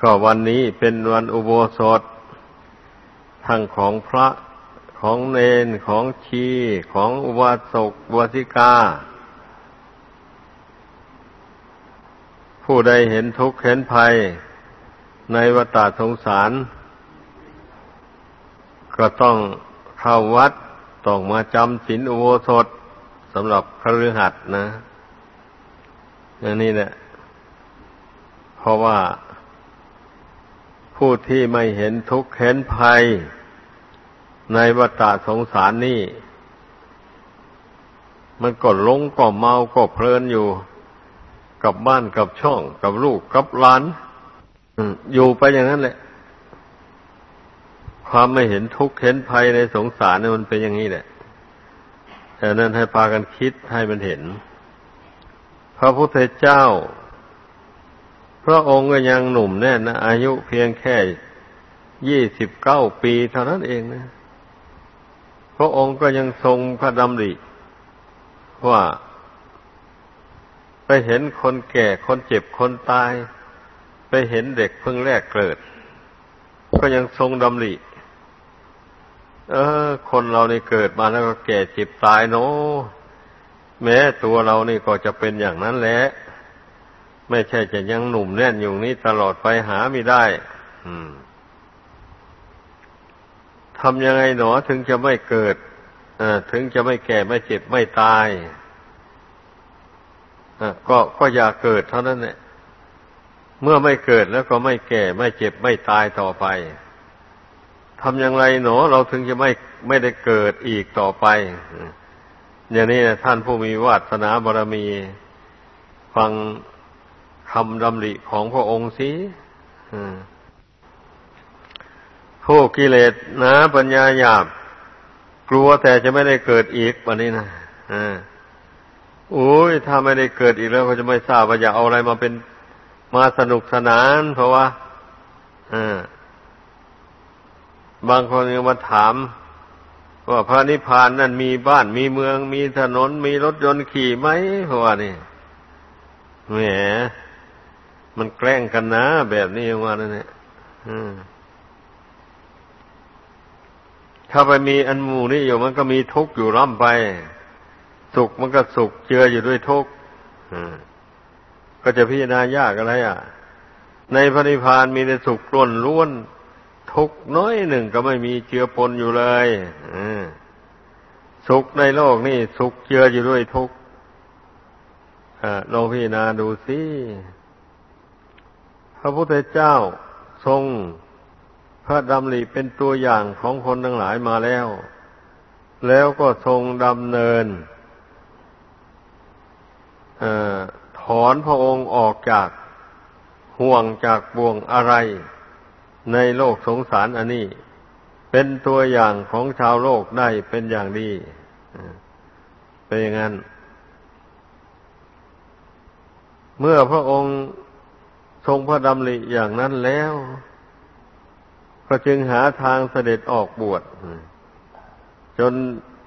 ก็วันนี้เป็นวันอุโบสถ ทั้งของพระของเนนของชีของอุบาสกบวสิกา ผู้ใดเห็นทุกข์เห็นภัยในวัฏสงสาร ก็ต้องเข้าวัดต้องมาจำศีลอุโบสถสำหรับคฤหัสถ์นะอย่างนี้แหละเพราะว่า ผู้ที่ไม่เห็นทุกข์เห็นภัย ในวัฏสงสารนี่ มันก็ลงก็เมาก็เพลินอยู่กับบ้านกับช่อง กับลูกกับหลานอยู่ไปอย่างนั้นแหละ ความไม่เห็นทุกข์เห็นภัยในสงสารเนี่ยมันเป็นอย่างนี้แหละแต่นั้นให้พากันคิดให้มันเห็น พระพุทธเจ้า พระองค์ก็ยังหนุ่มแน่นนะอายุเพียงแค่ยี่สิบเก้าปีเท่านั้นเองนะ พระองค์ก็ยังทรงพระดำริว่าไปเห็นคนแก่คนเจ็บคนตาย ไปเห็นเด็กเพิ่งแรกเกิด ก็ยังทรงดำริเออ คนเรานี่เกิดมาแล้วก็แก่เจ็บตายเนาะแม้ตัวเรานี่ก็จะเป็นอย่างนั้นแหละ ไม่ใช่จะยังหนุ่มแน่นอยู่นี้ตลอดไปหาไม่ได้ทำยังไงหนอถึงจะไม่เกิดถึงจะไม่แก่ไม่เจ็บไม่ตายก็ก็อย่าเกิดเท่านั้นแหละเมื่อไม่เกิดแล้วก็ไม่แก่ไม่เจ็บไม่ตายต่อไปทำอย่างไรหนอเราถึงจะไม่ไม่ได้เกิดอีกต่อไปอย่างนี้นะท่านผู้มีวาสนาบารมี ฟัง คำดำริของพระองค์สิผู้กิเลสนะปัญญาหยาบ กลัวแต่จะไม่ได้เกิดอีกวันนี้นะอุ้ยถ้าไม่ได้เกิดอีกแล้วเขาจะไม่ทราบว่าจะเอาอะไรมาเป็นมาสนุกสนาน เพราะว่าอ่าบางคนก็มาถาม ว่าพระนิพพานนั่นมีบ้านมีเมือง มีถนน มีรถยนต์ขี่ไหมเพราะว่านี่แหม มันแกล้งกันนะ แบบนี้ว่านั่นแหละถ้าไปมีอันมูนี่อยู่มันก็มีทุกข์อยู่ร่ำไป สุขมันก็สุขเจืออยู่ด้วยทุกข์ก็จะพิจารณายากอะไรอะ ในพระนิพพานมีแต่สุขล้วนล้วน ทุกน้อยหนึ่งก็ไม่มีเจือปนอยู่เลยสุขในโลกนี่สุขเจืออยู่ด้วยทุกลองพิจารณาดูสิ ระพุทธเจ้าทรงพระดำริเป็นตัวอย่างของคนทั้งหลายมาแล้ว แล้วก็ทรงดำเนินอถอนพระองค์ออกจากห่วงจากบ่วงอะไร ในโลกสงสารอันนี้ เป็นตัวอย่างของชาวโลกได้เป็นอย่างดีเป็นอย่างนั้น เมื่อพระองค์ ทรงพระดำริอย่างนั้นแล้ว ก็จึงหาทางเสด็จออกบวชจน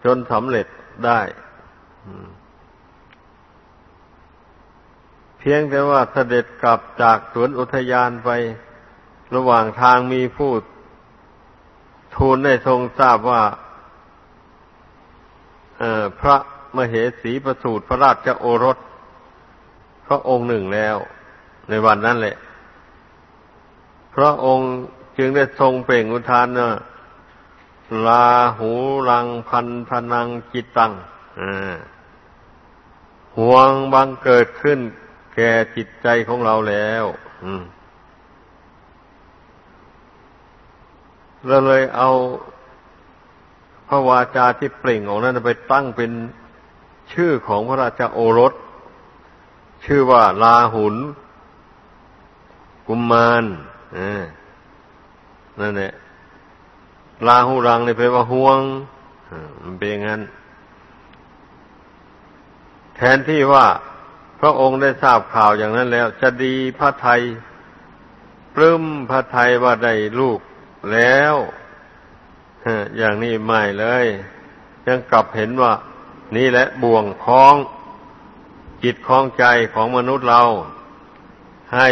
จนสำเร็จได้เพียงแต่ว่าเสด็จกลับจากสวนอุทยานไป ระหว่างทางมีผู้ทูลได้ทรงทราบว่าพระมเหสีประสูติพระราชโอรส พระองค์หนึ่งแล้ว ในวันนั้นแหละ พระองค์จึงได้ทรงเปล่งอุทานว่าลาหูรังพันธนังจิตตังห่วงบังเกิดขึ้น แก่จิตใจของเราแล้วเราเลยเอาพระวาจาที่เปล่งออกนั้นไปตั้งเป็นชื่อของพระราชาโอรส ชื่อว่าลาหุน กุมมารนั่นแหละลาหูรังนี่แปลว่าห่วงมันเป็นอย่างนั้น แทนที่ว่าพระองค์ได้ทราบข่าวอย่างนั้นแล้ว จะดีพระไทยปลื้มพระไทยว่าได้ลูกแล้วอย่างนี้ไม่เลย ยังกลับเห็นว่า นี่แหละบ่วงคล้องจิตคล้องใจของมนุษย์เรา ให้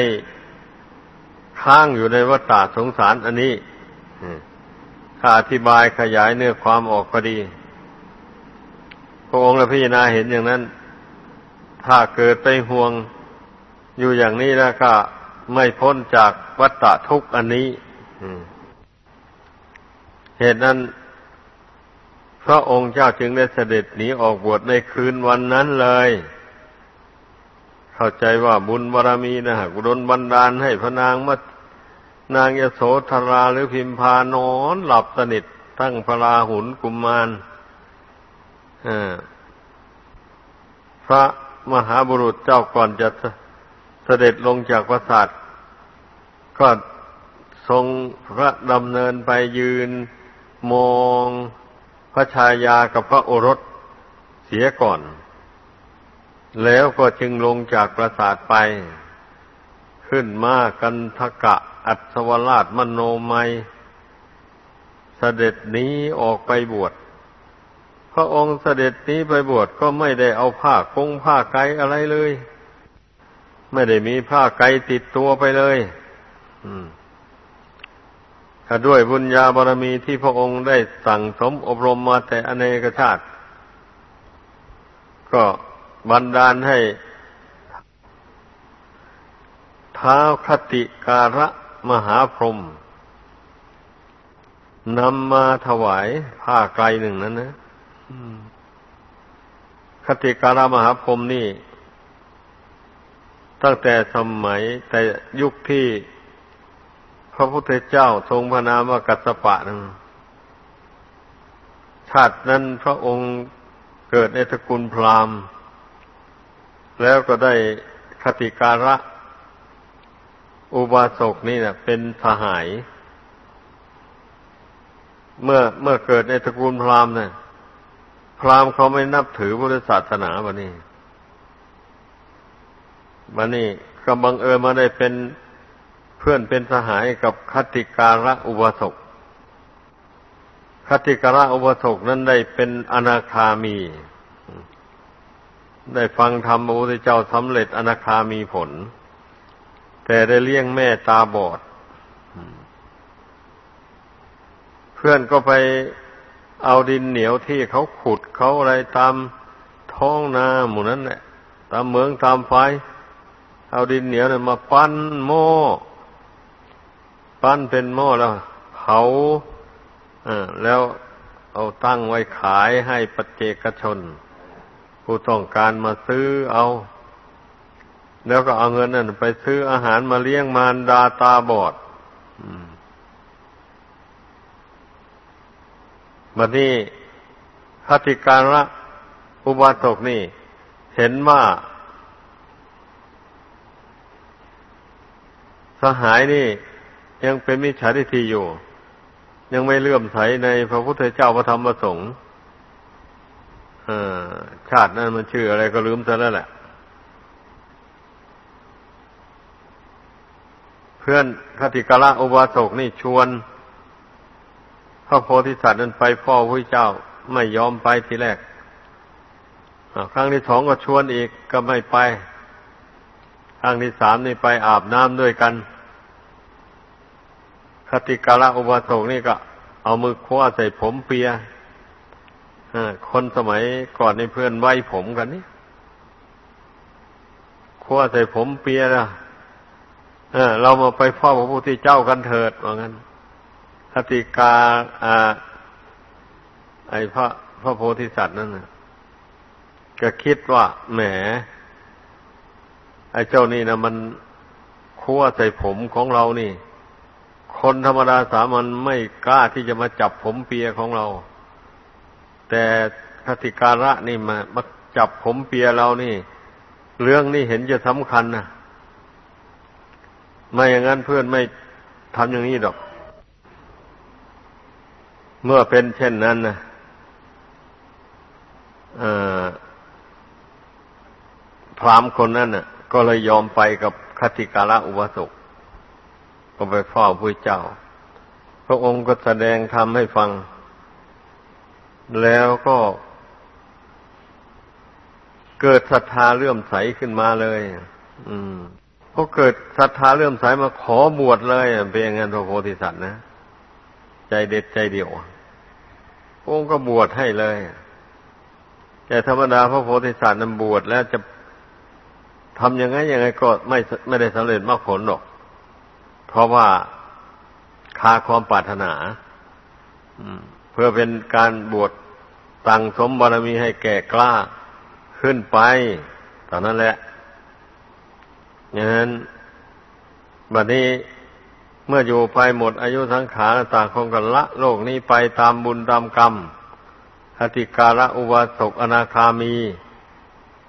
ค้างอยู่ในวัฏสงสารอันนี้ถ้าอธิบายขยายเนื้อความออกพอดี พระองค์และพิจารณาเห็นอย่างนั้น ถ้าเกิดไปห่วงอยู่อย่างนี้แล้วก็ไม่พ้นจากวัฏทุกข์อันนี้เหตุนั้น พระองค์เจ้าจึงได้เสด็จหนีออกบวชในคืนวันนั้นเลย เข้าใจว่าบุญบารรมีนะฮะกุดลบันดาลให้พระนางมา นางยโสธราหรือพิมพานอนหลับสนิททั้งพระราหุลกุมมารพระมหาบุรุษเจ้าก่อนจะเสด็จลงจากปราสาทก็ทรงพระดำเนินไปยืนมองพระชายากับพระโอรสเสียก่อน แล้วก็จึงลงจากปราสาทไป ขึ้นมากันทกะอัศวราชมโนมัย เสด็จนี้ออกไปบวช พระองค์เสด็จนี้ไปบวชก็ไม่ได้เอาผ้ากงผ้าไกอะไรเลย ไม่ได้มีผ้าไกติดตัวไปเลยถ้าด้วยบุญญาบารมีที่พระองค์ได้สั่งสมอบรมมาแต่อเนกชาติ ก็บันดาลให้ ท้าวคติการะมหาพรหมนำมาถวายผ้าไกลหนึ่งนั้นนะคติการะมหาพรหมนี่ ตั้งแต่สมัยแต่ยุคที่พระพุทธเจ้าทรงพระนามว่ากัสสปะนั้นชาตินั้นพระองค์เกิดในตระกูลพราหมณ์ แล้วก็ได้คติการะ อุบาสกนี่นะเป็นสหาย เมื่อเมื่อเกิดในตระกูลพราหมณ์นะ่ะพราหมณ์เขาไม่นับถือพุทธศาสนาบะนี่บะนี่ก็บังเอิญมาได้เป็นเพื่อนเป็นสหายกับคติการะอุบาสกคติการะอุบาสกนั้นได้เป็นอนาคามี ได้ฟังธรรมพระพุทธเจ้าสำเร็จอนาคามีผล แต่ได้เลี้ยงแม่ตาบอด เพื่อนก็ไปเอาดินเหนียวที่เขาขุดเขาอะไรตามท้องนาหมู่นั้นแหละตามเมืองตามไฟ เอาดินเหนียวเนี่ยมาปั้นหม้อปั้นเป็นหม้อแล้วเผาแล้วเอาตั้งไว้ขายให้ปัจเจกชน ผู้ต้องการมาซื้อเอา แล้วก็เอาเงินนั้นไปซื้ออาหารมาเลี้ยงมารดาตาบอดบัดนี้คติการละอุบาสกนี่ เห็นว่า สหายนี่ ยังเป็นมิจฉาทิฏฐิอยู่ ยังไม่เลื่อมใสในพระพุทธเจ้าพระธรรมพระสงฆ์ชาตินั้นมันชื่ออะไรก็ลืมซะแล้วแหละ พื่อนคติกาละอุบาสกนี่ชวน พระโพธิสัตว์นั้นไปพ่อพระเจ้าไม่ยอมไปทีแรกครั้งที่สองก็ชวนอีกก็ไม่ไป ครั้งที่สามนี่ไปอาบน้ำด้วยกันคติกาละอุบาสกนี่ก็ เอามือคว้าใส่ผมเปียคนสมัยก่อนในเพื่อนไว้ผมกันนี่คว้าใส่ผมเปียนะ เรามาไปเฝ้าพระพุทธเจ้ากันเถิดว่างั้นคติกาอ่าไอพระพระโพธิสัตว์นั่นนะก็คิดว่า แหม ไอเจ้านี่นะมันคั่วใส่ผมของเรานี่ คนธรรมดาสามัญไม่กล้าที่จะมาจับผมเปียของเรา แต่คติการะนี่มามาจับผมเปียเรานี่ เรื่องนี้เห็นจะสำคัญนะ ไม่อย่างนั้นเพื่อนไม่ทำอย่างนี้ดอก เมื่อเป็นเช่นนั้นนะพรามคนนั้นน่ะ ก็เลยยอมไปกับคติการะอุบาสกก็ไปเฝ้าพระเจ้า พระองค์ก็แสดงธรรมให้ฟัง แล้วก็ เกิดศรัทธาเลื่อมใสขึ้นมาเลย อืม พพอเกิดศรัทธาเลื่อมใสมาขอบวชเลยเป็นอย่างนั้นพระโพธิสัตว์นะ ใจเด็ดใจเดียวองค์ก็บวชให้เลย แต่ธรรมดาพระโพธิสัตว์นั้นบวชแล้วจะทำยังไงยังไงก็ไม่ไม่ได้สำเร็จมากผลหรอก เพราะว่าคาความปรารถนาเพื่อเป็นการบวชตั้งสมบารมีให้แก่กล้าขึ้นไปตอนนั้นแหละ อย่างนั้นบัดนี้เมื่ออยู่ไปหมดอายุสังขารต่างคงกันละ โลกนี้ไปตามบุญตามกรรมอติการะอุบาสกอนาคามี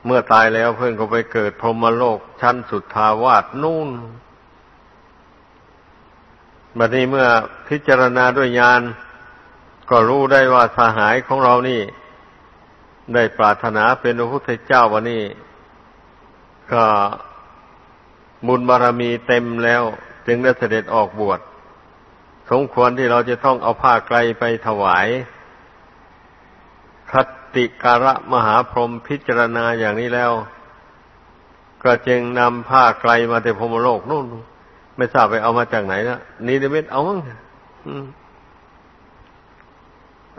เมื่อตายแล้วเพื่อนก็ไปเกิดพรหมโลกชั้นสุดทาวาสนู่นบัดนี้เมื่อพิจารณาด้วยญาณก็รู้ได้ว่าสหายของเรานี่ ได้ปรารถนาเป็นพระพุทธเจ้าวันนี้ ก็ บุญบารมีเต็มแล้ว จึงได้เสด็จออกบวชสมควรที่เราจะต้องเอาผ้าไกลไปถวายคติการะมหาพรหมพิจารณาอย่างนี้แล้ว ก็จึงนำผ้าไกลมาแต่พรมโลกนู่น ไม่ทราบไปเอามาจากไหนนะนีเดมิตเอามั้ง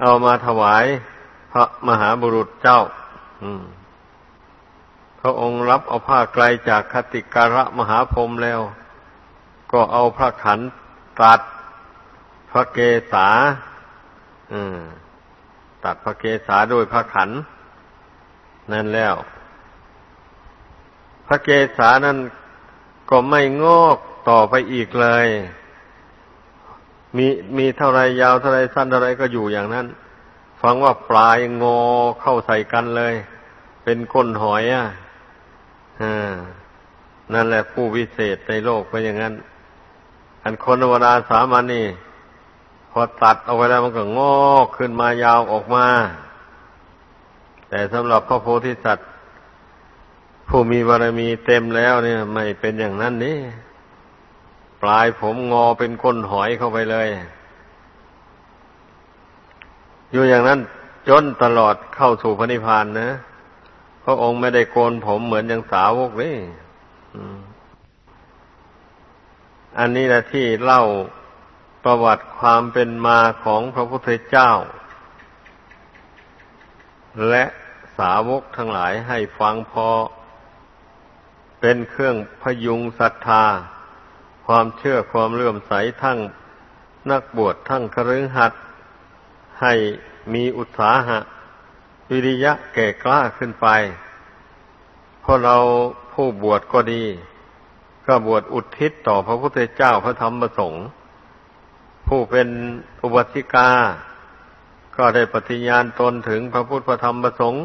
เอามาถวายพระมหาบุรุษเจ้า อืม พระองค์รับเอาผ้าไกลจากคติการะมหาพรมแล้ว ก็เอาพระขันตัดพระเกศาตัดพระเกศาด้วยพระขัน นั่นแล้ว พระเกศานั้นก็ไม่งอกต่อไปอีกเลย มีมีเท่าไรยาวเท่าไรสั้นเท่าไรก็อยู่อย่างนั้น ฟังว่าปลายงอเข้าใส่กันเลย เป็นก้นหอยอะ นั่นแหละผู้วิเศษในโลกเป็นอย่างนั้น อันคนธรรมดาสามัญนี่ พอตัดเอาไว้แล้วมันก็งอกขึ้นมายาวออกมา แต่สำหรับพระโพธิสัตว์ ผู้มีบารมีเต็มแล้วเนี่ย ไม่เป็นอย่างนั้นนี่ปลายผมงอเป็นก้นหอยเข้าไปเลย อยู่อย่างนั้นจนตลอดเข้าสู่พระนิพพานนะ พระองค์ไม่ได้โกนผมเหมือนอย่างสาวกนี่อันนี้แหละที่เล่าประวัติความเป็นมาของพระพุทธเจ้า และสาวกทั้งหลายให้ฟังพอ เป็นเครื่องพยุงศรัทธา ความเชื่อความเลื่อมใสทั้งนักบวชทั้งคฤหัสถ์ให้มีอุตสาหะ วิริยะแก่กล้าขึ้นไปเพราะเราผู้บวชก็ดี ก็บวชอุทิศต่อพระพุทธเจ้าพระธรรมประสงค์ผู้เป็นอุบัติกา ก็ได้ปฏิญาณตนถึงพระพุทธพระธรรมประสงค์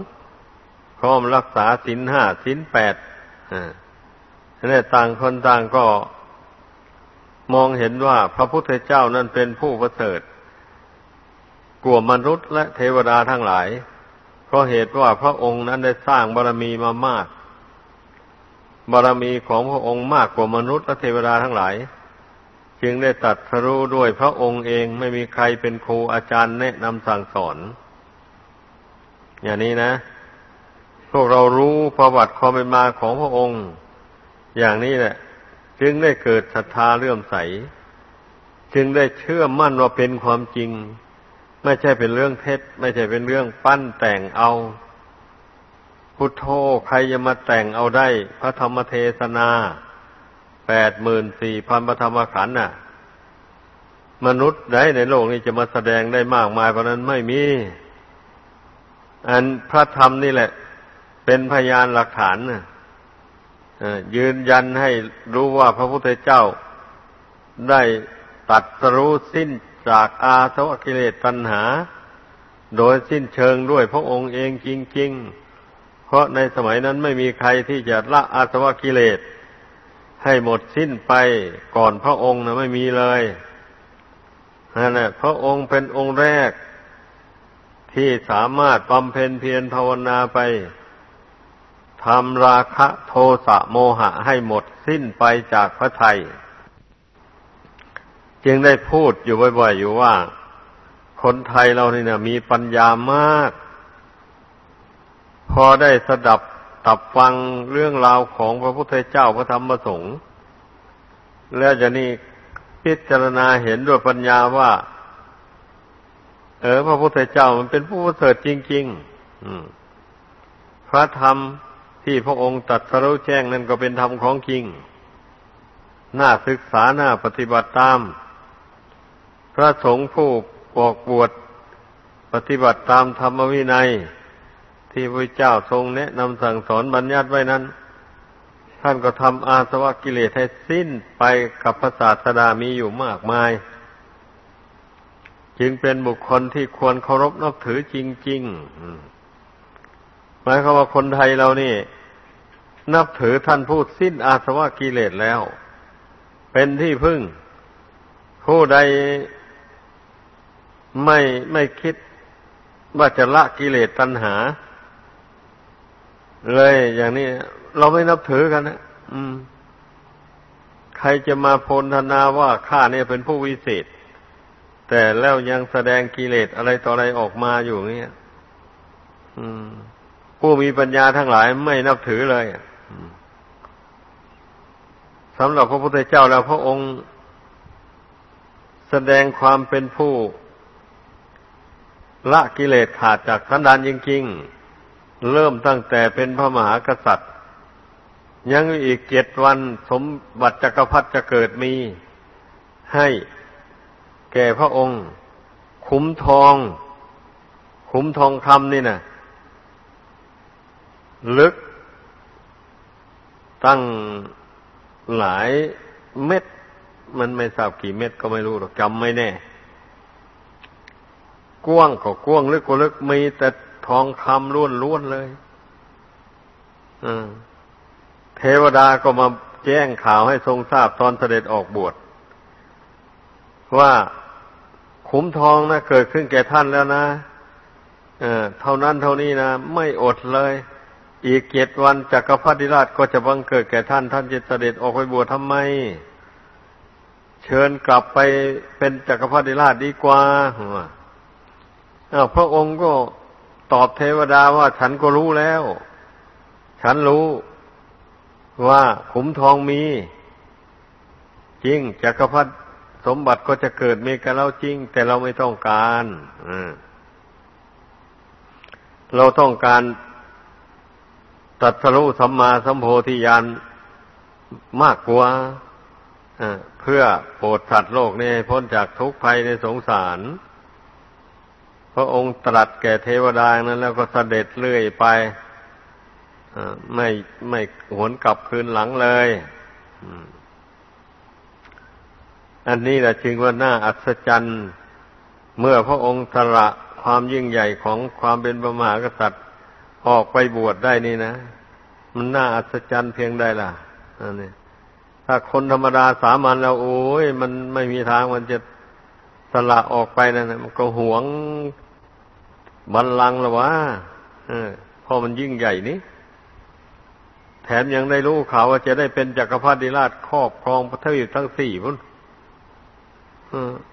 พร้อมรักษาศีลห้าศีลแปดนี่ต่างคนต่างก็มองเห็นว่าพระพุทธเจ้านั้นเป็นผู้ประเสริฐกลัวมนุษย์และเทวดาทั้งหลาย ราะเหตุว่าพระองค์นั้นได้สร้างบารรมีมามาก บารรมีของพระองค์มากกว่ามนุษย์และเทวดาทั้งหลาย จึงได้ตัดสรู้ด้วยพระองค์เองไม่มีใครเป็นครูอาจารย์แนะนำสั่งสอน อย่างนี้นะ พวกเรารู้ประวัติความเป็นมาของพระองค์ อย่างนี้แหละ จึงได้เกิดศรัทธาเลื่อมใส จึงได้เชื่อมั่นว่าเป็นความจริง ไม่ใช่เป็นเรื่องเท็จ ไม่ใช่เป็นเรื่องปั้นแต่งเอาพุทโธใครจะมาแต่งเอาได้ พระธรรมเทศนาแปดหมื่นสี่พันพระธรรมขันธ์น่ะ มนุษย์ใดในโลกนี้จะมาแสดงได้มากมายเพราะนั้นไม่มี อันพระธรรมนี่แหละ เป็นพยานหลักฐานนะยืนยันให้รู้ว่าพระพุทธเจ้าได้ตัดสรู้สิ้น จากอาสวะกิเลสตัณหา โดยสิ้นเชิงด้วยพระองค์เองจริง ๆ เพราะในสมัยนั้นไม่มีใครที่จะละอาสวะกิเลส ให้หมดสิ้นไปก่อนพระองค์นะไม่มีเลยนั่นแหละพระองค์เป็นองค์แรก ที่สามารถบำเพ็ญเพียรภาวนาไปทำราคะโทสะโมหะให้หมดสิ้นไปจากพระไทย จึงได้พูดอยู่บ่อยๆอยู่ว่า คนไทยเราเนี่ยมีปัญญามาก พอได้สดับตับฟังเรื่องราวของพระพุทธเจ้าพระธรรมพระสงฆ์แล้วจะนี่พิจารณาเห็นด้วยปัญญาว่า เออ พระพุทธเจ้ามันเป็นผู้ประเสริฐจริงๆพระธรรมที่พระองค์ตัดสรู้แจ้งนั่นก็เป็นธรรมของจริง น่าศึกษา น่าปฏิบัติตาม พระสงฆ์ผู้ปอกบวชปฏิบัติตามธรรมวินัย ที่พระเจ้าทรงแนะนำสั่งสอนบัญญัติไว้นั้น ท่านก็ทำอาสวะกิเลสให้สิ้นไปกับพระศาสดามีอยู่มากมาย จึงเป็นบุคคลที่ควรเคารพนับถือจริงๆหมายความว่าคนไทยเรานี่ นับถือท่านผู้สิ้นอาสวะกิเลสแล้ว เป็นที่พึ่งผู้ใด ไม่ไม่คิดว่าจะละกิเลสตัณหา เลยอย่างนี้ เราไม่นับถือกันนะอืม ใครจะมาพลธนาว่าข้าเนี่ยเป็นผู้วิเศษ แต่แล้วยังแสดงกิเลสอะไรต่ออะไรออกมาอยู่เงี้ยผู้มีปัญญาทั้งหลายไม่นับถือเลยสำหรับพระพุทธเจ้าแล้วพระองค์แสดงความเป็นผู้ ละกิเลสขาดจากสันดานจริงๆ เริ่มตั้งแต่เป็นพระมหากษัตริย์ ยังอีกเจ็ดวันสมบัติจักรพรรดิจะเกิดมี ให้แก่พระองค์ คุ้มทอง คุ้มทองคำนี่นะลึก ตั้งหลายเม็ด มันไม่ทราบกี่เม็ดก็ไม่รู้หรอกจำไม่แน่ กว้างก็กว้างลึกก็ลึกมีแต่ทองคำล้วนล้วนเลยเทวดาก็มาแจ้งข่าวให้ทรงทราบตอนเสด็จออกบวชว่าขุมทองนะเกิดขึ้นแก่ท่านแล้วนะเเท่านั้นเท่านี้นะไม่อดเลย อีกเจ็ดวันจักรพรรดิราชก็จะบังเกิดแก่ท่าน ท่านจะเสด็จออกไปบวชทำไม เชิญกลับไปเป็นจักรพรรดิราชดีกว่า พระองค์ก็ตอบเทวดาว่าฉันก็รู้แล้ว ฉันรู้ว่าขุมทองมี จริงจักรพรรดิสมบัติก็จะเกิดมีกับเราจริง แต่เราไม่ต้องการเราต้องการตัดสรุสัมมาสัมโพธิญาณมากกว่าเพื่อโปรดสัตว์โลกนี้พ้นจากทุกข์ภัยในสงสาร พระองค์ตรัสแก่เทวดานั้น แล้วก็เสด็จเรื่อยไปไม่ไม่หวนกลับคืนหลังเลยอันนี้แหละจึงว่าน่าอัศจรรย์ เมื่อพระองค์สละความยิ่งใหญ่ของความเป็นพระมหากษัตริย์ออกไปบวชได้นี่นะ มันน่าอัศจรรย์เพียงใดล่ะอันนี้ถ้าคนธรรมดาสามัญแล้วโอ้ยมันไม่มีทางมันจะสละออกไปนะั่นมันก็หวง บัลลังก์ละวะเพราะมันยิ่งใหญ่นี้ แถมยังได้รู้ข่าวว่าจะได้เป็นจักรพรรดิราชครอบครองประเทศทั้งสี่พุ่น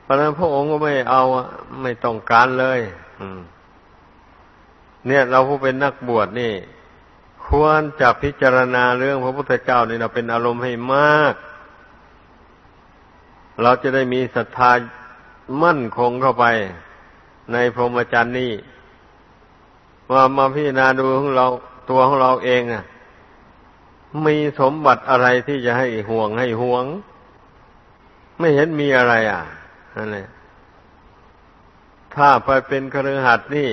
เพราะนั้นพระองค์ก็ไม่เอาไม่ต้องการเลยเนี่ยเราผู้เป็นนักบวชนี่ ควรจะพิจารณาเรื่องพระพุทธเจ้านี่เราเป็นอารมณ์ให้มาก เราจะได้มีศรัทธามั่นคงเข้าไป ในพรหมจรรย์นี่ ว่ามาพิจารณาดูของเราตัวของเราเองอะ มีสมบัติอะไรที่จะให้ห่วงให้ห่วง ไม่เห็นมีอะไรอะนั่นแหละถ้าไปเป็นครือหัดนี่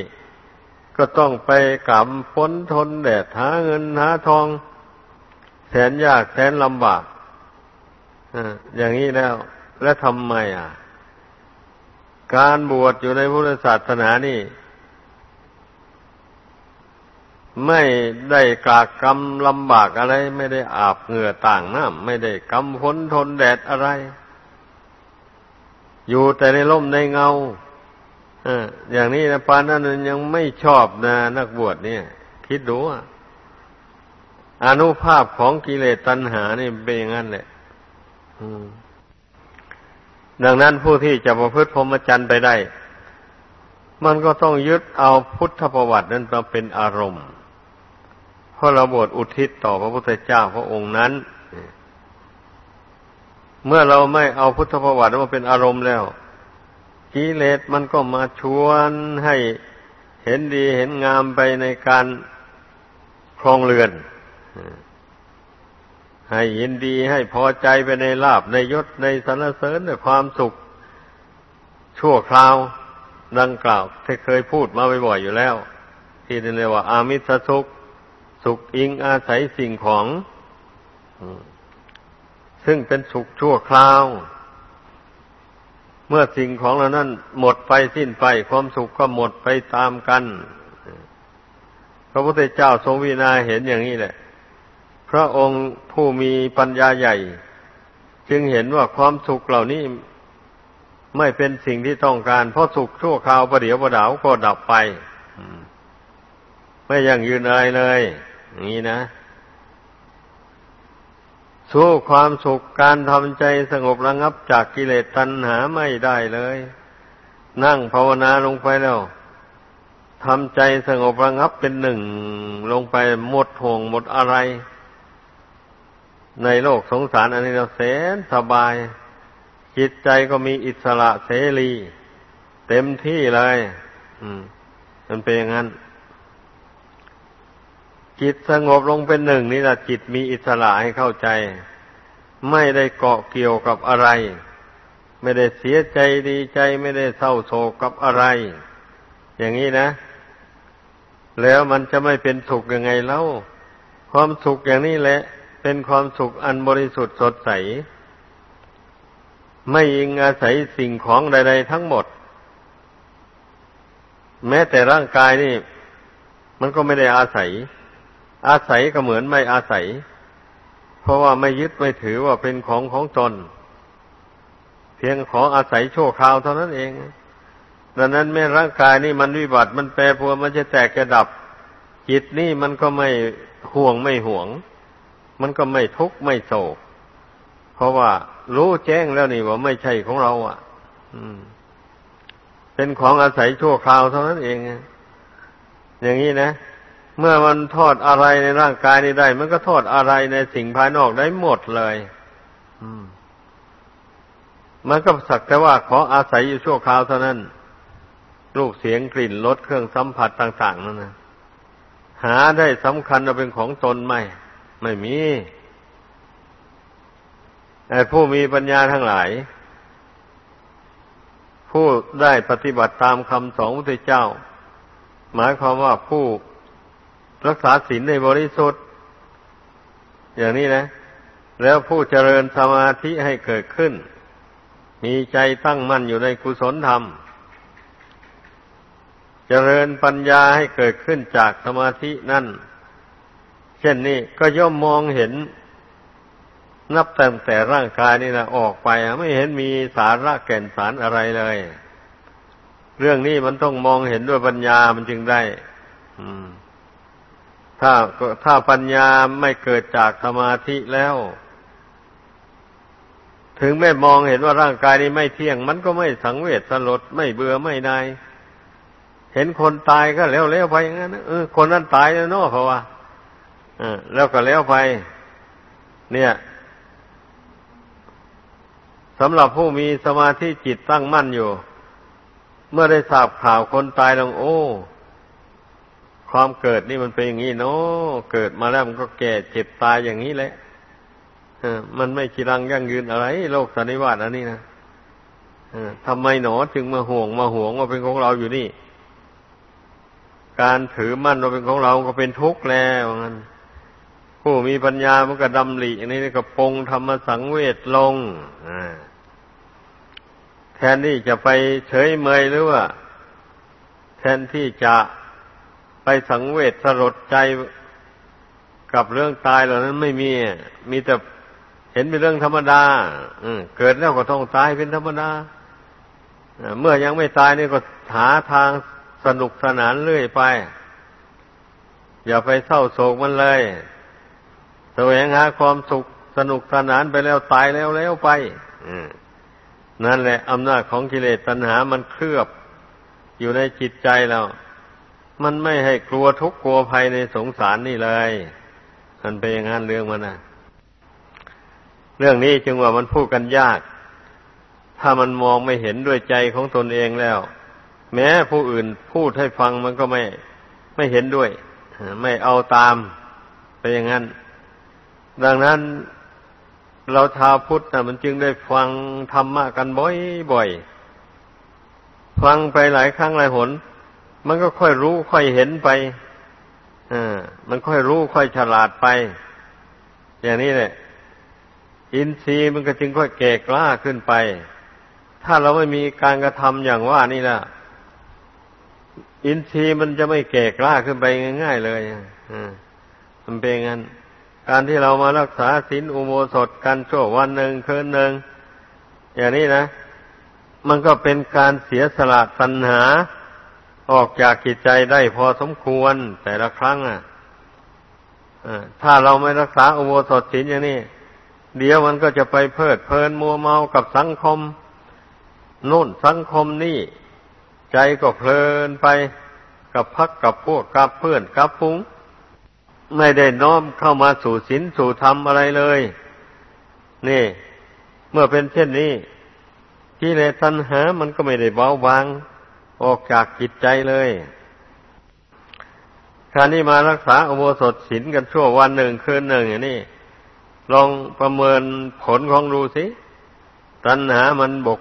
ก็ต้องไปกำพ้นทนแดดหาเงินหาทอง แสนยากแสนลำบากอย่างนี้แล้ว แล้วทำไมอะ การบวชอยู่ในพุทธศาสนานี่ ไม่ได้กากกรรมลำบากอะไร ไม่ได้อาบเหงื่อต่างน้ำไม่ได้กำพ้นทนแดดอะไร อยู่แต่ในร่มในเงาอย่างนี้นะปานนั้นยังไม่ชอบนะนักบวชเนี่ย คิดดูอนุภาพของกิเลสตัณหานี่เป็นอย่างนั้นแหละดังนั้นผู้ที่จะประพฤติพรหมจรรย์ไปได้ มันก็ต้องยึดเอาพุทธประวัตินั้นมาเป็นอารมณ์ เพราะเราบวชอุทิศต่อพระพุทธเจ้าพระองค์นั้น เมื่อเราไม่เอาพุทธประวัติมาเป็นอารมณ์แล้วกิเลสมันก็มาชวนให้เห็นดีเห็นงามไปในการครองเรือน ให้ยินดีให้พอใจไปในลาบในยศในสรรเสริญในความสุข ชั่วคราวดังกล่าวที่เคยพูดมาบ่อยๆอยู่แล้ว ที่เรียกว่าอามิสสุข สุขอิงอาศัยสิ่งของ ซึ่งเป็นสุขชั่วคราว เมื่อสิ่งของเหล่านั้น หมดไปสิ้นไป ความสุขก็หมดไปตามกัน พระพุทธเจ้าทรงวินาเห็นอย่างนี้แหละ พระองค์ผู้มีปัญญาใหญ่ จึงเห็นว่าความสุขเหล่านี้ไม่เป็นสิ่งที่ต้องการ เพราะสุขชั่วคราวประเดี๋ยวประดาวก็ดับไป ไม่ยั่งยืนอะไรเลย นี้นะ สู้ความสุขการทำใจสงบระงับจากกิเลสตัณหาไม่ได้เลย นั่งภาวนาลงไปแล้วทำใจสงบระงับเป็นหนึ่งลงไปหมดห่วงหมดอะไร ในโลกสงสารอันนี้เราแสนสบาย จิตใจก็มีอิสระเสรี เต็มที่เลย อืม มันเป็นอย่างนั้น จิตสงบลงเป็นหนึ่งนี่แหละจิตมีอิสระให้เข้าใจ ไม่ได้เกาะเกี่ยวกับอะไร ไม่ได้เสียใจดีใจไม่ได้เศร้าโศกกับอะไร อย่างนี้นะ แล้วมันจะไม่เป็นสุขยังไงเล่า ความสุขอย่างนี้แหละ เป็นความสุขอันบริสุทธิ์สดใส ไม่อิงอาศัยสิ่งของใด ๆ ทั้งหมด แม้แต่ร่างกายนี่ มันก็ไม่ได้อาศัย อาศัยก็เหมือนไม่อาศัย เพราะว่าไม่ยึดไม่ถือว่าเป็นของของตน เพียงขออาศัยชั่วคราวเท่านั้นเอง ดังนั้นแม้ร่างกายนี่มันวิบัติมันแปรปรวนมันจะแตกจะดับ จิตนี่มันก็ไม่ห่วงไม่ห่วง มันก็ไม่ทุกข์ไม่โศก เพราะว่ารู้แจ้งแล้วนี่ว่าไม่ใช่ของเรา อะเป็นของอาศัยชั่วคราวเท่านั้นเอง อย่างนี้นะ เมื่อมันทอดอะไรในร่างกายนี้ได้ มันก็ทอดอะไรในสิ่งภายนอกได้หมดเลยมันก็สักแต่ว่าขออาศัยอยู่ชั่วคราวเท่านั้น รูปเสียงกลิ่นรสเครื่องสัมผัสต่าง ๆนั่นนะหาได้สำคัญว่าเป็นของตนไหมไม่มีผู้มีปัญญาทั้งหลาย ผู้ได้ปฏิบัติตามคำสอนพระเจ้า หมายความว่าผู้ รักษาศีลในบริสุทธิ์ อย่างนี้นะ แล้วผู้เจริญสมาธิให้เกิดขึ้น มีใจตั้งมั่นอยู่ในกุศลธรรม เจริญปัญญาให้เกิดขึ้นจากสมาธินั่น เช่นนี้ก็ย่อมมองเห็น นับตั้งแต่ร่างกายนี่นะออกไปไม่เห็นมีสาระแก่นสารอะไรเลย เรื่องนี้มันต้องมองเห็นด้วยปัญญามันจึงได้ ถ้าถ้าปัญญาไม่เกิดจากสมาธิแล้ว ถึงไม่มองเห็นว่าร่างกายนี้ไม่เที่ยง มันก็ไม่สังเวชสลดไม่เบื่อไม่นายเห็นคนตายก็แล้วแล้วไปอย่างนั้นเออคนนั้นตายแล้วเนาะเพราะว่าแล้วก็แล้วไป เนี่ยสำหรับผู้มีสมาธิจิตตั้งมั่นอยู่ เมื่อได้ทราบข่าวคนตายลงโอ้ ความเกิดนี่มันเป็นอย่างนี้เนาะเกิดมาแล้วมันก็แก่เจ็บตายอย่างนี้แหละมันไม่กีรังยั่งยืนอะไร โลกสันนิวาสอันนี้นะทำไมหนอจึงมาห่วงมาห่วงว่าเป็นของเราอยู่นี่ การถือมั่นว่าเป็นของเราก็เป็นทุกข์แล้วงั้นผู้มีปัญญามันก็ดำริอย่างนี้ก็ปงธรรมสังเวชลงแทนที่จะไปเฉยเมยหรือว่า แทนที่จะ ไปสังเวชสลดใจกับเรื่องตายเหล่านั้นไม่มี มีแต่เห็นเป็นเรื่องธรรมดาเกิดแล้วก็ต้องตายเป็นธรรมดาเมื่อยังไม่ตายนี่ก็หาทางสนุกสนานเรื่อยไป อย่าไปเศร้าโศกมันเลยแสวงหาความสุขสนุกสนานไปแล้วตายแล้วแล้วไปนั่นแหละอำนาจของกิเลสตัณหามันเคลือบอยู่ในจิตใจเรา มันไม่ให้กลัวทุกข์กลัวภัยในสงสารนี่เลยมันเป็นอย่างนั้นเรื่องมันนะเรื่องนี้จึงว่ามันพูดกันยาก ถ้ามันมองไม่เห็นด้วยใจของตนเองแล้ว แม้ผู้อื่นพูดให้ฟังมันก็ไม่ไม่เห็นด้วย ไม่เอาตามไปอย่างนั้น ดังนั้นเราชาวพุทธนะมันจึงได้ฟังธรรมะกันบ่อยๆ ฟังไปหลายครั้งหลายหน มันก็ค่อยรู้ค่อยเห็นไปอ่ามันค่อยรู้ค่อยฉลาดไป อย่างนี้แหละอินทรีย์มันก็จึงค่อยเก่กล้าขึ้นไป ถ้าเราไม่มีการกระทำอย่างว่านี่ละอินทรีย์มันจะไม่เก่กล้าขึ้นไปง่าย ๆ เลยอ่ามันเป็นงั้น การที่เรามารักษาศีลอุโมสถกันชั่ววันหนึ่งคืนหนึ่งอย่างนี้นะ มันก็เป็นการเสียสละสัญหา ออกจากกิจใจได้พอสมควรแต่ละครั้งอะถ้าเราไม่รักษาอุโมสถศีลอย่างนี้เดี๋ยวมันก็จะไปเพลิดเพลินมัวเมากับสังคมนู่นสังคมนี่ใจก็เพลินไปกับพักกับพวกกับเพื่อนกับพุงไม่ได้น้อมเข้ามาสู่ศีลสู่ธรรมอะไรเลย นี่ เมื่อเป็นเช่นนี้กิเลสตัณหา มันก็ไม่ได้เบาบาง ออกจากจิตใจเลยการนี้มารักษาอโมสถศีลกันชั่ววันหนึ่งคืนหนึ่งอย่างนี้ลองประเมินผลของดูสิ ตัณหามันบก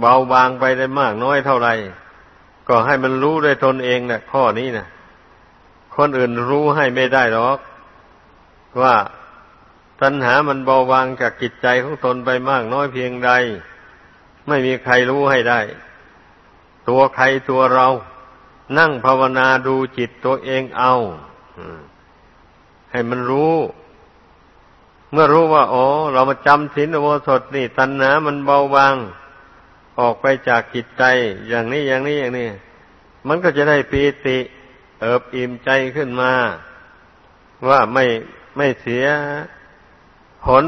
เบาบางไปได้มากน้อยเท่าไหร่ก็ให้มันรู้ด้วยตนเองนะข้อนี้นะคนอื่นรู้ให้ไม่ได้หรอก ว่าตัณหามันเบาบางจากจิตใจของตนไปมากน้อยเพียงใด ไม่มีใครรู้ให้ได้ ตัวใครตัวเรา นั่งภาวนาดูจิตตัวเองเอาให้มันรู้ เมื่อรู้ว่า อ๋อ เรามาจำศีลโวสดนี่ ตัณหามันเบาบาง ออกไปจากจิตใจ อย่างนี้อย่างนี้อย่างนี้ มันก็จะได้ปีติ เอิบอิ่มใจขึ้นมา ว่าไม่ไม่เสียผล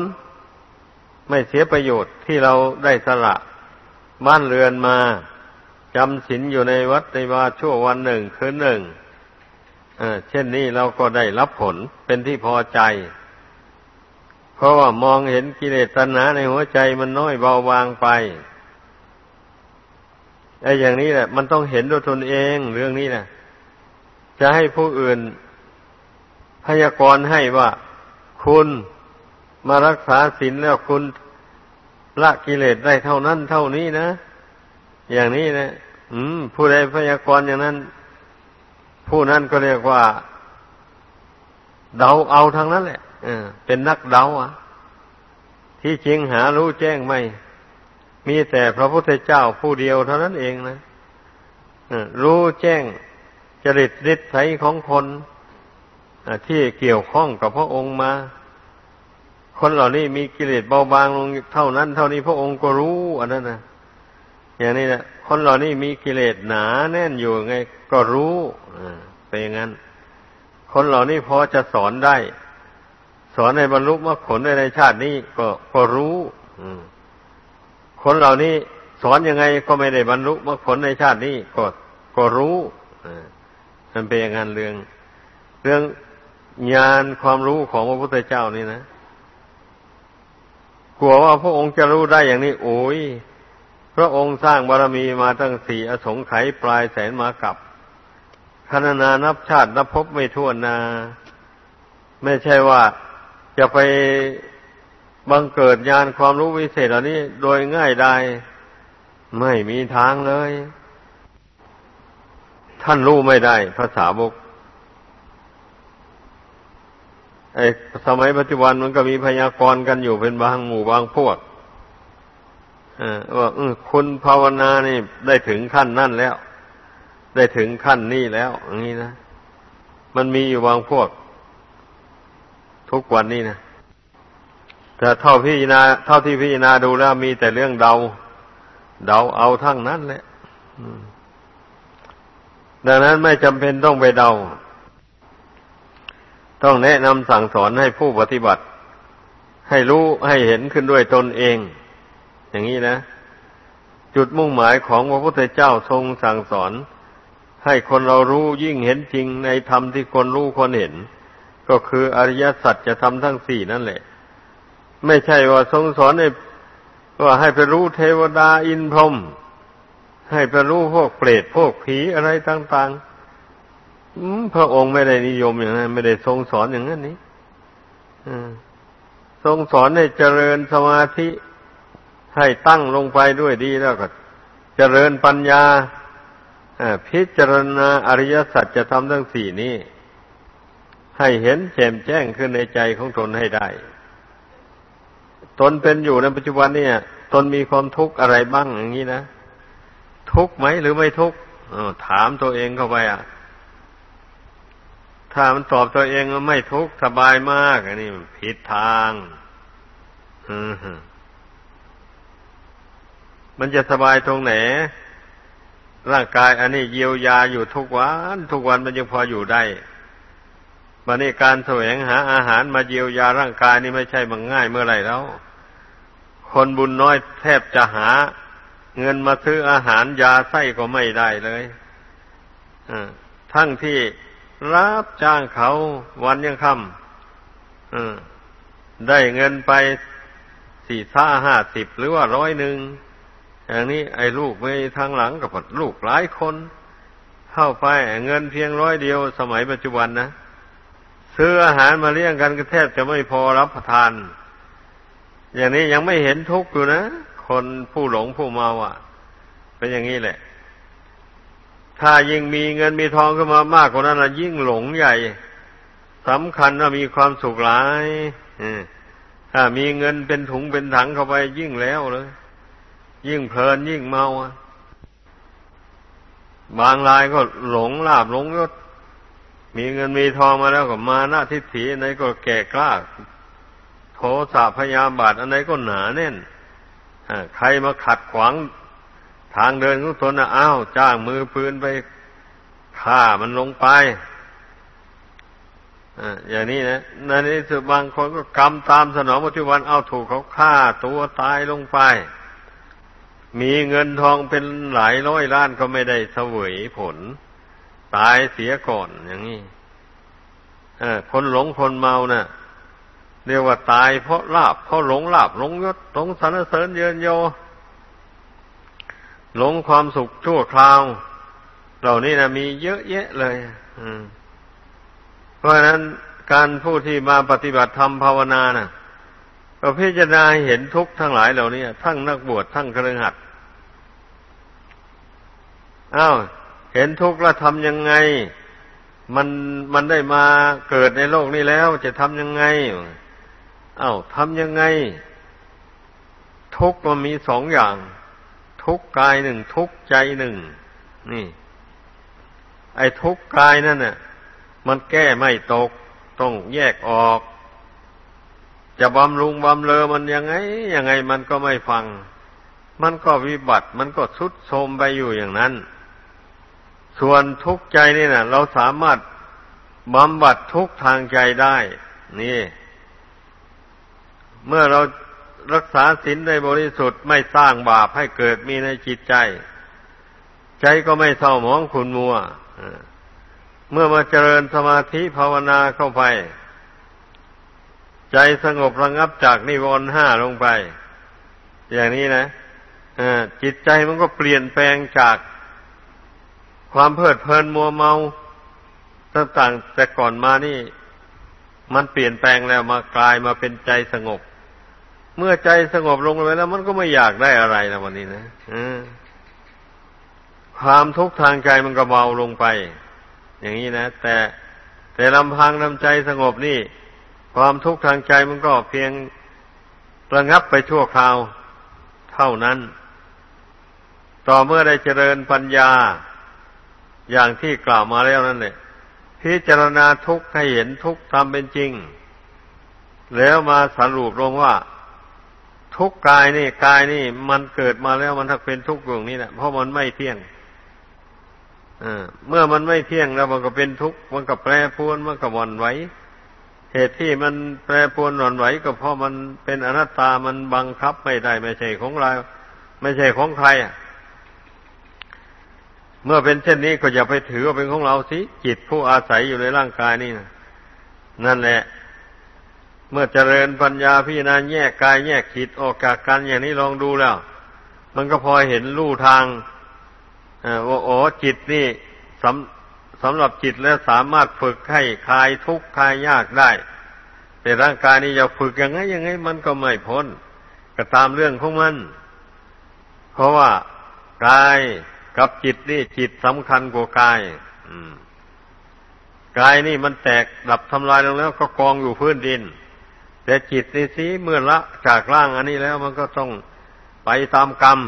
ไม่เสียประโยชน์ที่เราได้สละบ้านเรือนมา จำศีลอยู่ในวัดในวาชั่ววันหนึ่งคืนหนึ่งเช่นนี้เราก็ได้รับผลเป็นที่พอใจ เพราะว่ามองเห็นกิเลสตัณหาในหัวใจมันน้อยเบาบางไปไอ้อย่างนี้แหละ มันต้องเห็นด้วยตนเองเรื่องนี้แหละจะให้ผู้อื่นพยากรณ์ให้ว่า คุณมารักษาศีลแล้วคุณละกิเลสได้เท่านั้นเท่านี้นะ อย่างนี้นะอืม ผู้ใดพยากรณ์อย่างนั้น ผู้นั้นก็เรียกว่า เดาเอาทางนั้นแหละเป็นนักเดาอะ ที่จริงหารู้แจ้งไม่ มีแต่พระพุทธเจ้าผู้เดียวเท่านั้นเองนะรู้แจ้งจริตนิสัยของคนที่เกี่ยวข้องกับพระองค์มา คนเหล่านี้มีกิเลสเบาบางลงเท่านั้น เท่านี้พระองค์ก็รู้อันนั้นนะ อย่างนี้นะคนเหล่านี้มีกิเลสหนาแน่นอยู่ไง ก็รู้เป็นอย่างนั้น คนเหล่านี้พอจะสอนได้ สอนในบรรลุมรรคผลในชาตินี้ก็ก็รู้คนเหล่านี้สอนยังไงก็ไม่ได้บรรลุมรรคผลในชาตินี้ก็ก็รู้มันเป็นอย่างนั้นเรื่อง เรื่องญาณความรู้ของพระพุทธเจ้านี่นะกลัวว่าพระองค์จะรู้ได้อย่างนี้ โอ้ย พระองค์สร้างบารมีมาตั้งสี่อสงไขยปลายแสนมากับคณนานับชาตินับพบไม่ทั่วนา ไม่ใช่ว่าจะไปบังเกิดญาณความรู้วิเศษเหล่านี้โดยง่ายได้ไม่มีทางเลย ท่านรู้ไม่ได้ภาษาบกไอ้สมัยปัจจุบันมันก็มีพยากรณ์กันอยู่เป็นบางหมู่บางพวก ว่าคุณภาวนานี่ได้ถึงขั้นนั่นแล้ว ได้ถึงขั้นนี้แล้วอย่างนี้นะมันมีอยู่บางพวก ทุกวันนี้นะแต่เท่าพิจารณาเท่าที่พิจารณาดูแล้วมีแต่เรื่องเดา เดาเอาทั้งนั้นแหละดังนั้นไม่จำเป็นต้องไปเดา ต้องแนะนำสั่งสอนให้ผู้ปฏิบัติ ให้รู้ให้เห็นขึ้นด้วยตนเอง อย่างนี้นะ จุดมุ่งหมายของพระพุทธเจ้าทรงสั่งสอน ให้คนเรารู้ยิ่งเห็นจริงในธรรมที่คนรู้คนเห็น ก็คืออริยสัจจะทำทั้งสี่นั่นแหละ ไม่ใช่ว่าทรงสอนให้ว่าให้ไปรู้เทวดาอินพรหมให้ไปรู้พวกเปรตพวกผีอะไรต่าง ๆ พระองค์ไม่ได้นิยมอย่างนั้น ไม่ได้ทรงสอนอย่างนั้นนี้ทรงสอนให้เจริญสมาธิ ให้ตั้งลงไปด้วยดีแล้วก็ เจริญปัญญาพิจารณาอริยสัจจะทำทั้งสี่นี้ ให้เห็นแจ่มแจ้งขึ้นในใจของตนให้ได้ ตนเป็นอยู่ในปัจจุบันเนี่ย ตนมีความทุกข์อะไรบ้างอย่างนี้นะ ทุกข์ไหมหรือไม่ทุกข์ถามตัวเองเข้าไปอะ ถ้ามันตอบตัวเองว่าไม่ทุกข์สบายมาก อันนี้ผิดทาง อืม มันจะสบายตรงไหน ร่างกายอันนี้เยียวยาอยู่ทุกวัน ทุกวันมันยังพออยู่ได้บันนี้การแสวงหาอาหารมาเยียวยาร่างกายนี่ไม่ใช่มันง่ายเมื่อไหร่แล้ว คนบุญน้อยแทบจะหา เงินมาซื้ออาหารยาไส้ก็ไม่ได้เลยทั้งที่รับจ้างเขาวันยังค่ำได้เงินไปสี่ห้าห้าสิบหรือว่าร้อยหนึ่ง อย่างนี้ไอ้ลูกไม่ทางหลังกับลูกหลายคนเข้าไปเงินเพียงร้อยเดียว สมัยปัจจุบันนะซื้ออาหารมาเลี้ยงกันก็แทบจะไม่พอรับประทาน อย่างนี้ยังไม่เห็นทุกข์อยู่นะ คนผู้หลงผู้เมาอะ เป็นอย่างนี้แหละ ถ้ายิ่งมีเงินมีทองขึ้นมามากกว่านั้นยิ่งหลงใหญ่สำคัญว่ามีความสุขหลายถ้ามีเงินเป็นถุงเป็นถังเข้าไปยิ่งแล้วเลย ยิ่งเพลินยิ่งเมาบางรายก็หลงลาบหลงยศมีเงินมีทองมาแล้วก็มาหน้าทิฏฐิอันไหนก็แก่กล้าโทสะพยาบาทอันไหนก็หนาแน่นใครมาขัดขวางทางเดินของตนนะอ้าวจ้างมือปืนไปฆ่ามันลงไปอย่างนี้นะในนี้สุบางคนก็กรรมตามสนองปัจจุบันเอาถูกเขาฆ่าตัวตายลงไป มีเงินทองเป็นหลายร้อยล้านก็ไม่ได้เสวยผล ตายเสียก่อนอย่างนี้คนหลงคนเมานะ่ะเรียกว่าตายเพราะลาบเพราะหลงลาบหลงยศหลงสรรเสริญเยินโยหลงความสุขชั่วคราว เหล่านี้นะมีเยอะแยะเลยเพราะฉะนั้นการผู้ที่มาปฏิบัติธรรมภาวนานะ่ะก็พิจารณาเห็นทุกข์ทั้งหลายเหล่านี้ทั้งนักบวชทั้งเครือขัด อ้าวเห็นทุกข์แล้วทำยังไง มันมันได้มาเกิดในโลกนี้แล้วจะทำยังไงอ้าวทำยังไง ทุกข์มันมีสองอย่าง ทุกข์กายหนึ่งทุกข์ใจหนึ่งนี่ ไอ้ทุกข์กายนั่นน่ะ มันแก้ไม่ตก ต้องแยกออก จะบำรุงบำเลอมันยังไงยังไงมันก็ไม่ฟัง มันก็วิบัติ มันก็ทุดโทมไปอยู่อย่างนั้น ส่วนทุกข์ใจนี่นะเราสามารถบำบัดทุกทางใจได้ นี่ เมื่อเรารักษาศีลในบริสุทธิ์ไม่สร้างบาปให้เกิดมีในจิตใจ ใจก็ไม่เศร้าหมองขุนมัวเมื่อมาเจริญสมาธิภาวนาเข้าไป ใจสงบระงับจากนิวรณ์ห้าลงไป อย่างนี้นะจิตใจมันก็เปลี่ยนแปลงจาก ความเพลิดเพลินมัวเมาต่างๆแต่ก่อนมานี่ มันเปลี่ยนแปลงแล้วมากลายมาเป็นใจสงบ เมื่อใจสงบลงไปแล้ว มันก็ไม่อยากได้อะไรแล้ววันนี้นะความทุกข์ทางใจมันก็เบาลงไป อย่างนี้นะแต่แต่ลำพังลำใจสงบนี่ ความทุกข์ทางใจมันก็เพียงระงับไปชั่วคราวเท่านั้น ต่อเมื่อได้เจริญปัญญา อย่างที่กล่าวมาแล้วนั่นแหละพิจารณาทุกข์ให้เห็นทุกข์ตามเป็นจริง แล้วมาสรุปลงว่า ทุกกายนี่กายนี่ มันเกิดมาแล้วมันทักเป็นทุกข์อย่างนี้แหละเพราะมันไม่เที่ยงเมื่อมันไม่เที่ยงแล้วมันก็เป็นทุกข์มันก็แปรปรวนมันก็วันไหวเหตุที่มันแปรปรวนหน่นไหวก็เพราะมันเป็นอนัตตามันบังคับไม่ได้ไม่ใช่ของเราไม่ใช่ของใครอะ เมื่อเป็นเช่นนี้ก็อย่าไปถือว่าเป็นของเราสิจิตผู้อาศัยอยู่ในร่างกายนี่นะนั่นแหละ เมื่อเจริญปัญญาพิจารณาแยกกายแยกจิตออกจากกันอย่างนี้ลองดูแล้ว มันก็พอเห็นลู่ทางว่าโอ้จิตนี่สำสำหรับจิตแล้วสามารถฝึกให้คลายทุกข์คลายยากได้ แต่ร่างกายนี่จะฝึกยังไงยังไง มันก็ไม่พ้นก็ตามเรื่องของมัน เพราะว่ากาย กับจิตนี่จิตสำคัญกว่ากายกายนี่มันแตกดับทำลายลงแล้วก็กองอยู่พื้นดิน แต่จิตนี่สิเมื่อละจากร่างอันนี้แล้วมันก็ต้องไปตามกรรม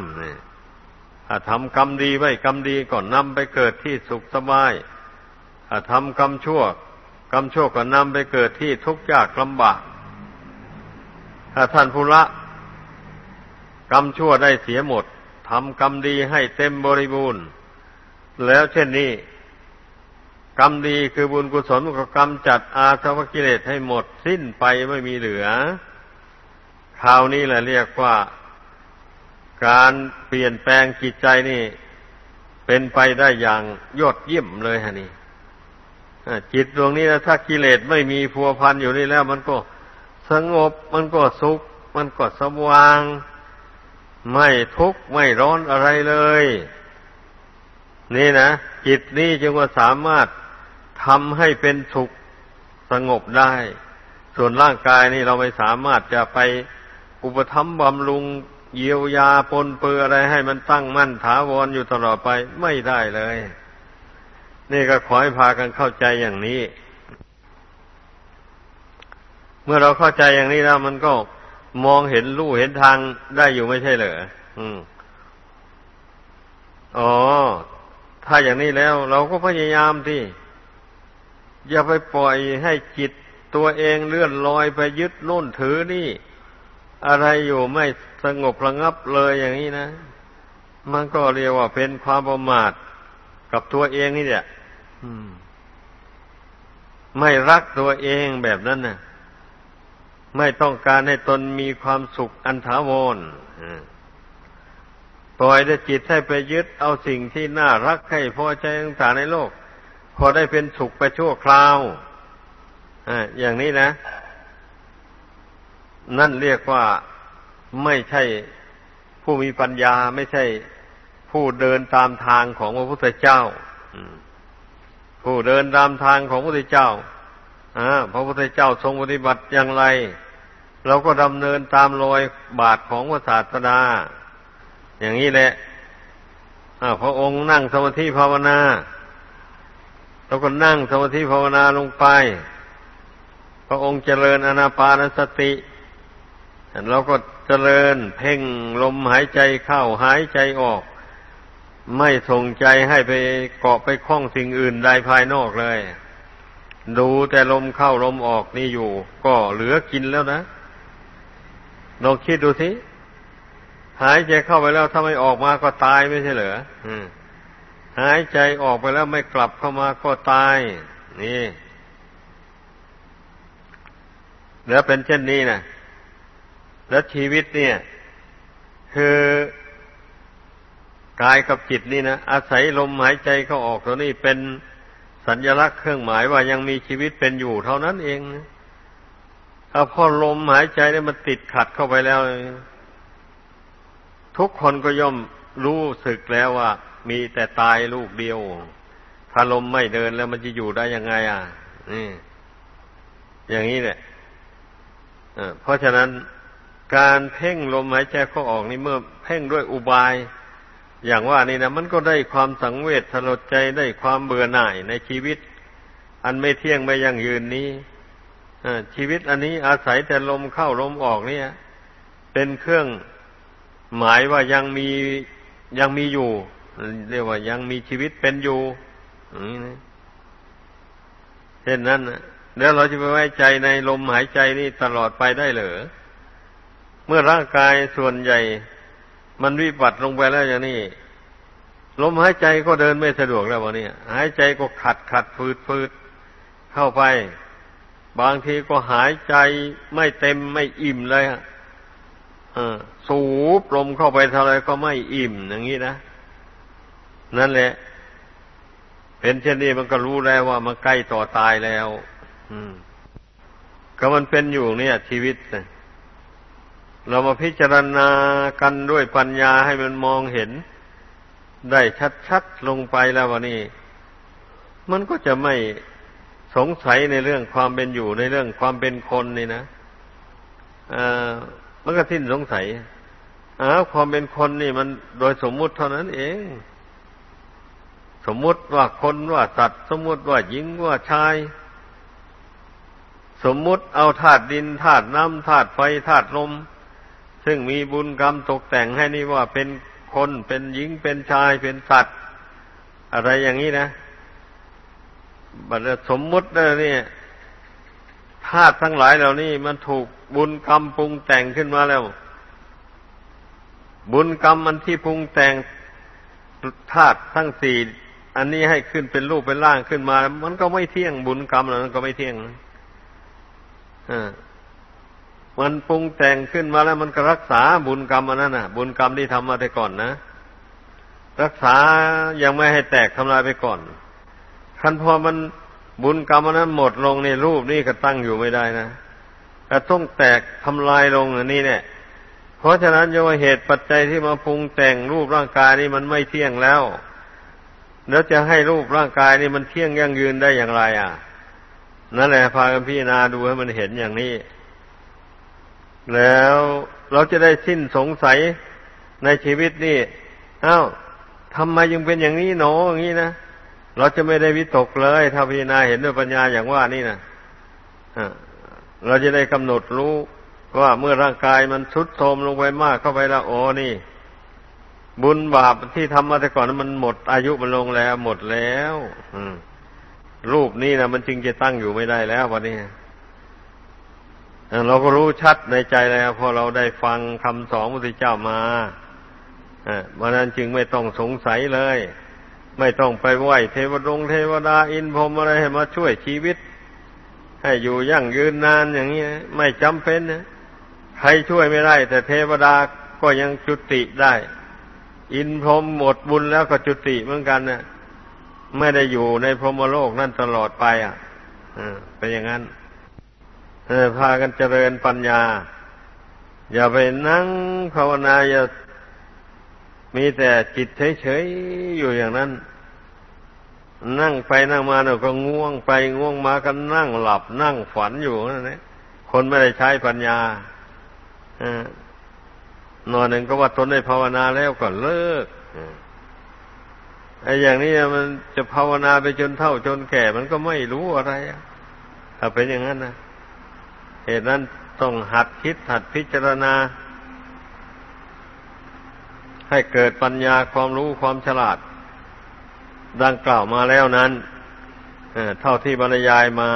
ถ้าทำกรรมดีไว้กรรมดีก็นำไปเกิดที่สุขสบายถ้าทำกรรมชั่ว กรรมชั่วก็นำไปเกิดที่ทุกข์ยากลำบาก ถ้าท่านผู้ละกรรมชั่วได้เสียหมด ทำกรรมดีให้เต็มบริบูรณ์ แล้วเช่นนี้ กรรมดีคือบุญกุศลก็กรรมจัดอาสวะกิเลสให้หมดสิ้นไปไม่มีเหลือ คราวนี้แหละเรียกว่า การเปลี่ยนแปลงจิตใจนี่ เป็นไปได้อย่างยอดเยี่ยมเลยฮะนี่จิตดวงนี้นะถ้ากิเลสไม่มีพัวพันอยู่นี่แล้ว มันก็สงบมันก็สุข มันก็สว่าง ไม่ทุกข์ไม่ร้อนอะไรเลย นี่นะจิตนี้จึงว่าสามารถทำให้เป็นสุขสงบได้ ส่วนร่างกายนี่เราไม่สามารถจะไปอุปธรรมบำรุงเยียวยาปนเปื้ออะไรให้มันตั้งมั่นถาวรออยู่ตลอดไปไม่ได้เลย นี่ก็ขอให้พากันเข้าใจอย่างนี้ เมื่อเราเข้าใจอย่างนี้แล้วมันก็ มองเห็นลู่เห็นทางได้อยู่ไม่ใช่เหรออืมอ๋อ ถ้าอย่างนี้แล้ว เราก็พยายามที่อย่าไปปล่อยให้จิตตัวเองเลื่อนลอยไปยึดโน่นถือนี่ อะไรอยู่ไม่สงบระงับเลยอย่างนี้นะ มันก็เรียกว่าเป็นความประมาทกับตัวเองนี่แหละไม่รักตัวเองแบบนั้นนะ่ะ ไม่ต้องการให้ตนมีความสุขอันถาวรปล่อยได้จิตให้ไปยึดเอาสิ่งที่น่ารักให้พอใจต่างๆในโลก พอได้เป็นสุขไปชั่วคราวอย่างนี้นะ นั่นเรียกว่าไม่ใช่ผู้มีปัญญาไม่ใช่ผู้เดินตามทางของพระพุทธเจ้าผู้เดินตามทางของพระพุทธเจ้า พระพุทธเจ้าทรงปฏิบัติอย่างไร เราก็ดำเนินตามรอยบาทของพระศาสดา อย่างนี้แหละพระองค์นั่งสมาธิภาวนาเราก็นั่งสมาธิภาวนาลงไป พระองค์เจริญอนาปานสติเราก็เจริญเพ่งลมหายใจเข้าหายใจออก ไม่ส่งใจให้ไปเกาะไปคล้องสิ่งอื่นใดภายนอกเลย ดูแต่ลมเข้าลมออกนี่อยู่ ก็เหลือกินแล้วนะลองคิดดูสิหายใจเข้าไปแล้วถ้าไม่ออกมาก็ตายไม่ใช่เหรอหายใจออกไปแล้วไม่กลับเข้ามาก็ตาย นี่แล้วเป็นเช่นนี้นะแล้วชีวิตเนี่ย คือกายกับจิตนี่นะอาศัยลมหายใจเข้าออกตัวนี้เป็น สัญญลักษณ์เครื่องหมายว่ายังมีชีวิตเป็นอยู่เท่านั้นเองนะถ้าพอลมหายใจเนี่ยมันติดขัดเข้าไปแล้ว ทุกคนก็ย่อมรู้สึกแล้วว่า มีแต่ตายลูกเดียว ถ้าลมไม่เดินแล้วมันจะอยู่ได้ยังไง อะนี่อย่างนี้แหละเพราะฉะนั้นการเพ่งลมหายใจเข้าออกนี่เมื่อเพ่งด้วยอุบาย อย่างว่านี่นะมันก็ได้ความสังเวชสลดใจได้ความเบื่อหน่ายในชีวิต อันไม่เที่ยงไม่ยั่งยืนนี้ชีวิตอันนี้อาศัยแต่ลมเข้าลมออกเนี่ย เป็นเครื่องหมายว่ายังมียังมีอยู่ เรียกว่ายังมีชีวิตเป็นอยู่เช่นนั้นแล้วเราจะไปไว้ใจในลมหายใจนี่ตลอดไปได้เหรอเมื่อร่างกายส่วนใหญ่ มันวิบัติลงไปแล้วอย่างนี้ลมหายใจก็เดินไม่สะดวกแล้ววะเนี่ยหายใจก็ขัดขัดฟืดฟืดเข้าไป บางทีก็หายใจไม่เต็มไม่อิ่มเลยอะสูบลมเข้าไปเท่าไรก็ไม่อิ่มอย่างนี้นะนั่นแหละ เป็นเช่นนี้มันก็รู้แล้วว่ามันใกล้ต่อตายแล้ว อืม ก็มันเป็นอยู่เนี่ย ชีวิตเเรามาพิจารณากันด้วยปัญญาให้มันมองเห็น ได้ชัดๆลงไปแล้ววะนี่มันก็จะไม่สงสัยในเรื่องความเป็นอยู่ในเรื่องความเป็นคนนี่นะมันก็สิ้นสงสัยอ้าวความเป็นคนนี่มันโดยสมมุติเท่านั้นเอง สมมุติว่าคนว่าสัตว์ สมมุติว่าหญิงว่าชาย สมมุติเอาธาตุดินธาตุน้ำธาตุไฟธาตุลม ซึ่งมีบุญกรรมตกแต่งให้นี่ว่าเป็นคนเป็นหญิงเป็นชายเป็นสัตว์ อะไรอย่างนี้นะบัดสมมุติเนี่ยธาตุทั้งหลายเหล่านี้มันถูกบุญกรรมปรุงแต่งขึ้นมาแล้ว บุญกรรมมันที่ปรุงแต่งธาตุทั้งสี่อันนี้ให้ขึ้นเป็นรูปเป็นร่างขึ้นมา มันก็ไม่เที่ยงบุญกรรมเหล่านั้นก็ไม่เที่ยงอ่า มันปรุงแต่งขึ้นมาแล้วมันก็รักษาบุญกรรมอันนั้นน่ะ บุญกรรมที่ทำมาแต่ก่อนนะ รักษายังไม่ให้แตกทำลายไปก่อนคันพอมันบุญกรรมอันั้นหมดลงในรูปนี่ก็ตั้งอยู่ไม่ได้นะแต่ต้องแตกทำลายลงอันนี้เนี่ยเพราะฉะนั้นโยเหตุปัจจัยที่มาปรุงแต่งรูปร่างกายนี่มันไม่เที่ยงแล้วแล้วจะให้รูปร่างกายนี่มันเที่ยงยั่งยืนได้อย่างไร อะ นั่นแหละพากันพิจารณาดูให้มันเห็นอย่างนี้ แล้วเราจะได้สิ้นสงสัยในชีวิตนี่อา้าวทำไมยังเป็นอย่างนี้หนออย่างนี้นะเราจะไม่ได้วิตกเลย ถ้าพิจารณาเห็นด้วยปัญญาอย่างว่านี่นะเราจะได้กำหนดรู้ว่าเมื่อร่างกายมันชุดโทมลงไปมากเข้าไปแล้วโอ้นี่ บุญบาปที่ทำมาแต่ก่อนนั้นมันหมดอายุมันลงแล้ว หมดแล้วรูปนี้นะมันจึงจะตั้งอยู่ไม่ได้แล้ววันนี้ เราก็รู้ชัดในใจแล้วพอเราได้ฟังคำสอนพระพุทธเจ้ามาอ่าวันนั้นจึงไม่ต้องสงสัยเลย ไม่ต้องไปไหวเทวดงเทวดาอินพรมอะไรให้มาช่วยชีวิต ให้อยู่ยั่งยืนนานอย่างนี้ไม่จำเป็นนะใครช่วยไม่ได้ แต่เทวดาก็ยังจุติได้ อินพรมหมดบุญแล้วก็จุติเหมือนกันนะไม่ได้อยู่ในพรหมโลกนั่นตลอดไป อะเป็นอย่างนั้น พากันเจริญปัญญา อย่าไปนั่งภาวนาอย่ามีแต่จิตเฉยๆอยู่อย่างนั้น นั่งไปนั่งมาเนี่ยก็ง่วงไปง่วงมาก็นั่งหลับนั่งฝันอยู่นั่นแหละคนไม่ได้ใช้ปัญญาอนอนหนึ่งก็ว่าตนได้ภาวนาแล้วก็เลิกไอ้อย่างนี้มันจะภาวนาไปจนเท่าจนแก่มันก็ไม่รู้อะไรถ้าเป็นอย่างนั้นนะ เหตุนั้นต้องหัดคิดหัดพิจารณา ให้เกิดปัญญาความรู้ความฉลาด ดังกล่าวมาแล้วนั้นเท่าที่บรรยายมา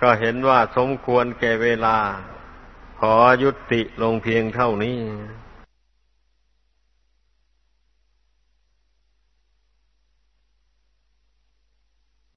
ก็เห็นว่าสมควรแก่เวลา ขอยุติลงเพียงเท่านี้